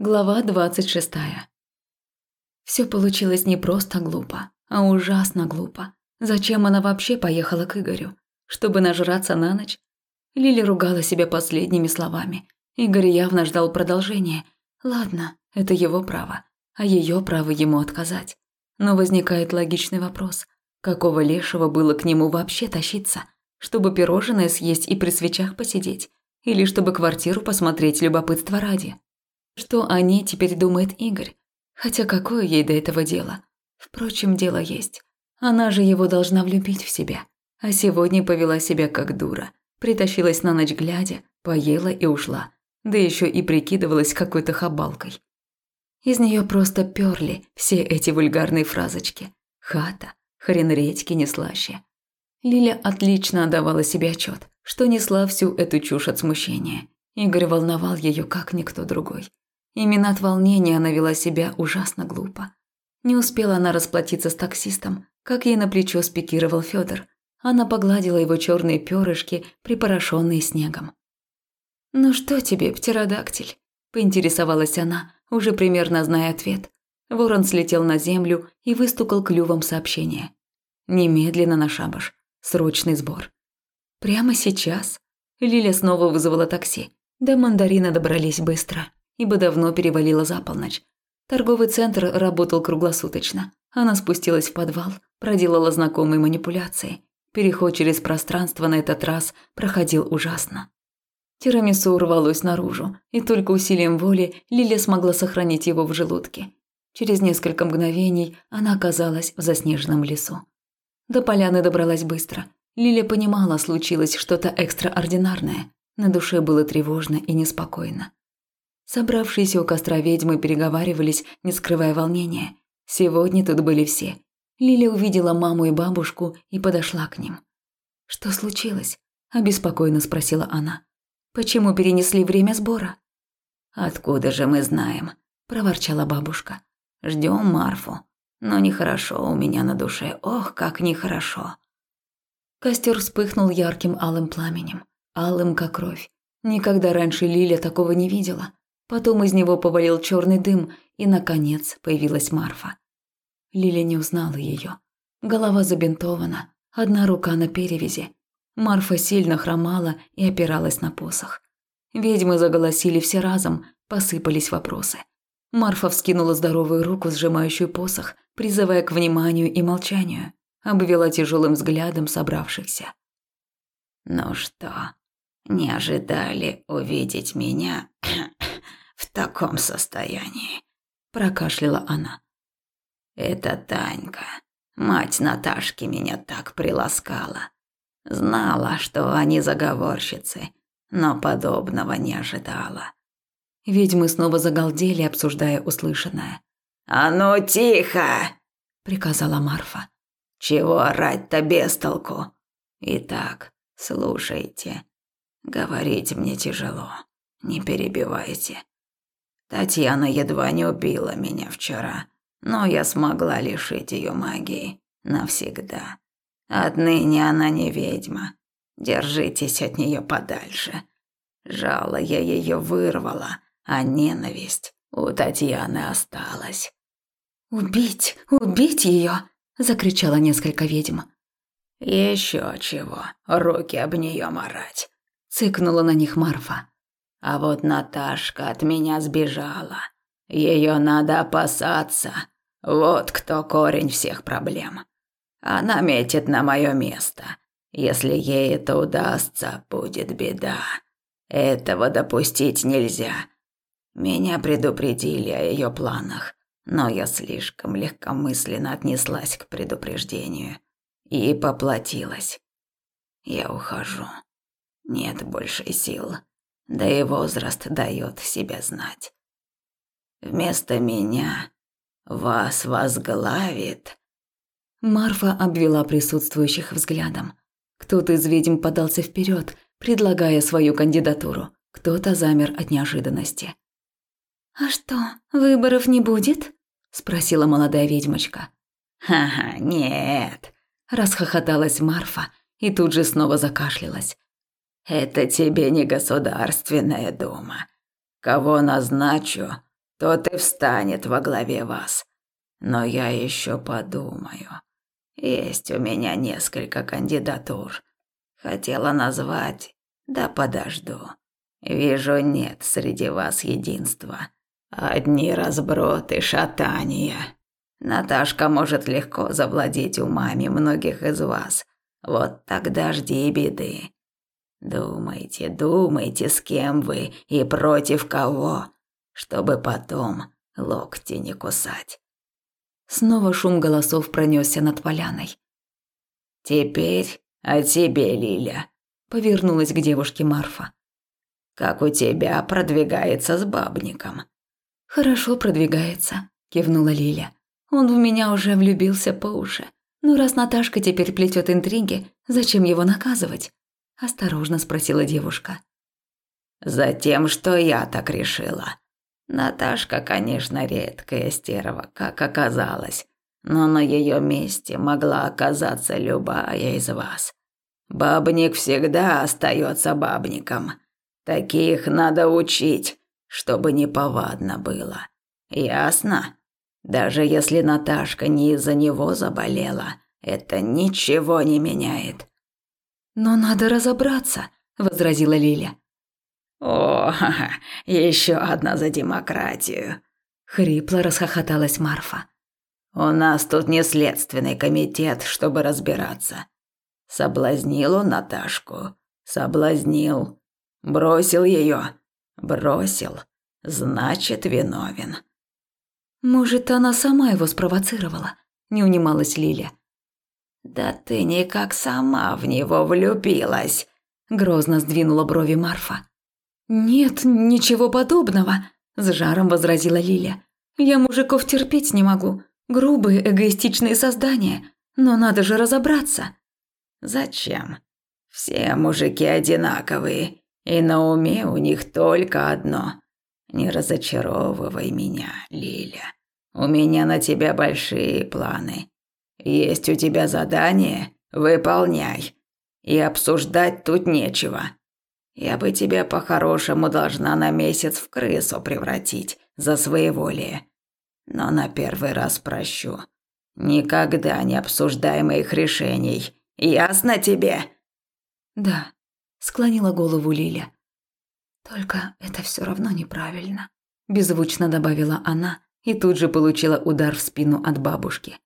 Глава двадцать шестая. Все получилось не просто глупо, а ужасно глупо. Зачем она вообще поехала к Игорю? Чтобы нажраться на ночь? Лили ругала себя последними словами. Игорь явно ждал продолжения. Ладно, это его право, а ее право ему отказать. Но возникает логичный вопрос. Какого лешего было к нему вообще тащиться? Чтобы пирожное съесть и при свечах посидеть? Или чтобы квартиру посмотреть любопытство ради? Что о ней теперь думает Игорь? Хотя какое ей до этого дело? Впрочем, дело есть. Она же его должна влюбить в себя. А сегодня повела себя как дура. Притащилась на ночь глядя, поела и ушла. Да еще и прикидывалась какой-то хабалкой. Из нее просто перли все эти вульгарные фразочки. Хата, хрен редьки не слаще. Лиля отлично отдавала себе отчет, что несла всю эту чушь от смущения. Игорь волновал ее как никто другой. Именно от волнения она вела себя ужасно глупо. Не успела она расплатиться с таксистом, как ей на плечо спикировал Федор. Она погладила его черные перышки, припорошенные снегом. «Ну что тебе, птеродактиль?» – поинтересовалась она, уже примерно зная ответ. Ворон слетел на землю и выстукал клювом сообщение. «Немедленно на шабаш. Срочный сбор». «Прямо сейчас?» Лиля снова вызвала такси. До мандарина добрались быстро ибо давно перевалило за полночь. Торговый центр работал круглосуточно. Она спустилась в подвал, проделала знакомые манипуляции. Переход через пространство на этот раз проходил ужасно. Тирамису урвалось наружу, и только усилием воли Лиля смогла сохранить его в желудке. Через несколько мгновений она оказалась в заснеженном лесу. До поляны добралась быстро. Лиля понимала, случилось что-то экстраординарное. На душе было тревожно и неспокойно. Собравшиеся у костра ведьмы переговаривались, не скрывая волнения. Сегодня тут были все. Лиля увидела маму и бабушку и подошла к ним. «Что случилось?» – обеспокоенно спросила она. «Почему перенесли время сбора?» «Откуда же мы знаем?» – проворчала бабушка. Ждем Марфу. Но нехорошо у меня на душе, ох, как нехорошо». Костер вспыхнул ярким алым пламенем, алым как кровь. Никогда раньше Лиля такого не видела. Потом из него повалил черный дым, и, наконец, появилась Марфа. Лиля не узнала ее. Голова забинтована, одна рука на перевязи. Марфа сильно хромала и опиралась на посох. Ведьмы заголосили все разом, посыпались вопросы. Марфа вскинула здоровую руку, сжимающую посох, призывая к вниманию и молчанию, обвела тяжелым взглядом собравшихся. «Ну что, не ожидали увидеть меня таком состоянии», – прокашляла она. «Это Танька, мать Наташки, меня так приласкала. Знала, что они заговорщицы, но подобного не ожидала». Ведьмы снова загалдели, обсуждая услышанное. «А ну тихо!» – приказала Марфа. «Чего орать-то без толку? Итак, слушайте. Говорить мне тяжело. Не перебивайте. Татьяна едва не убила меня вчера, но я смогла лишить ее магии навсегда. Отныне она не ведьма. Держитесь от нее подальше. Жало я ее вырвала, а ненависть у Татьяны осталась. «Убить! Убить ее! закричало несколько ведьм. Еще чего, руки об нее марать!» – цыкнула на них Марфа. А вот Наташка от меня сбежала. Ее надо опасаться. Вот кто корень всех проблем. Она метит на мое место. Если ей это удастся, будет беда. Этого допустить нельзя. Меня предупредили о ее планах, но я слишком легкомысленно отнеслась к предупреждению и поплатилась. Я ухожу. Нет больше сил да и возраст дает себя знать. Вместо меня вас возглавит...» Марфа обвела присутствующих взглядом. Кто-то из ведьм подался вперед, предлагая свою кандидатуру, кто-то замер от неожиданности. «А что, выборов не будет?» – спросила молодая ведьмочка. «Ха-ха, нет!» – расхохоталась Марфа и тут же снова закашлялась. Это тебе не государственная дума. Кого назначу, тот и встанет во главе вас. Но я еще подумаю. Есть у меня несколько кандидатур. Хотела назвать, да подожду. Вижу, нет среди вас единства. Одни разброты, шатания. Наташка может легко завладеть умами многих из вас. Вот тогда жди беды. Думайте, думайте, с кем вы и против кого, чтобы потом локти не кусать. Снова шум голосов пронесся над поляной. Теперь о тебе, Лиля, повернулась к девушке Марфа. Как у тебя продвигается с бабником? Хорошо продвигается, кивнула Лиля. Он в меня уже влюбился по уши. Ну раз Наташка теперь плетет интриги, зачем его наказывать? Осторожно спросила девушка. Затем, что я так решила. Наташка, конечно, редкая стерва, как оказалось, но на ее месте могла оказаться любая из вас. Бабник всегда остается бабником. Таких надо учить, чтобы неповадно было. Ясно? Даже если Наташка не из-за него заболела, это ничего не меняет. Но надо разобраться, возразила Лиля. О, еще одна за демократию, хрипло расхохоталась Марфа. У нас тут не следственный комитет, чтобы разбираться. Соблазнил он Наташку, соблазнил, бросил ее, бросил, значит виновен. Может, она сама его спровоцировала? Не унималась Лиля. «Да ты никак сама в него влюбилась», – грозно сдвинула брови Марфа. «Нет, ничего подобного», – с жаром возразила Лиля. «Я мужиков терпеть не могу. Грубые, эгоистичные создания. Но надо же разобраться». «Зачем? Все мужики одинаковые, и на уме у них только одно. Не разочаровывай меня, Лиля. У меня на тебя большие планы. Есть у тебя задание? Выполняй. И обсуждать тут нечего. Я бы тебя по-хорошему должна на месяц в крысу превратить за своеволие. Но на первый раз прощу. Никогда не обсуждай моих решений. Ясно тебе? Да, склонила голову Лиля. Только это все равно неправильно, беззвучно добавила она и тут же получила удар в спину от бабушки.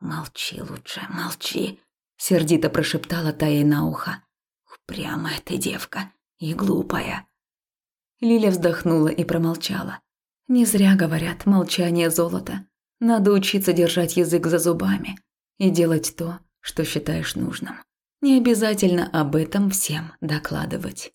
«Молчи лучше, молчи», – сердито прошептала та ей на ухо. «Упрямая ты девка и глупая». Лиля вздохнула и промолчала. Не зря говорят «молчание золото». Надо учиться держать язык за зубами и делать то, что считаешь нужным. Не обязательно об этом всем докладывать.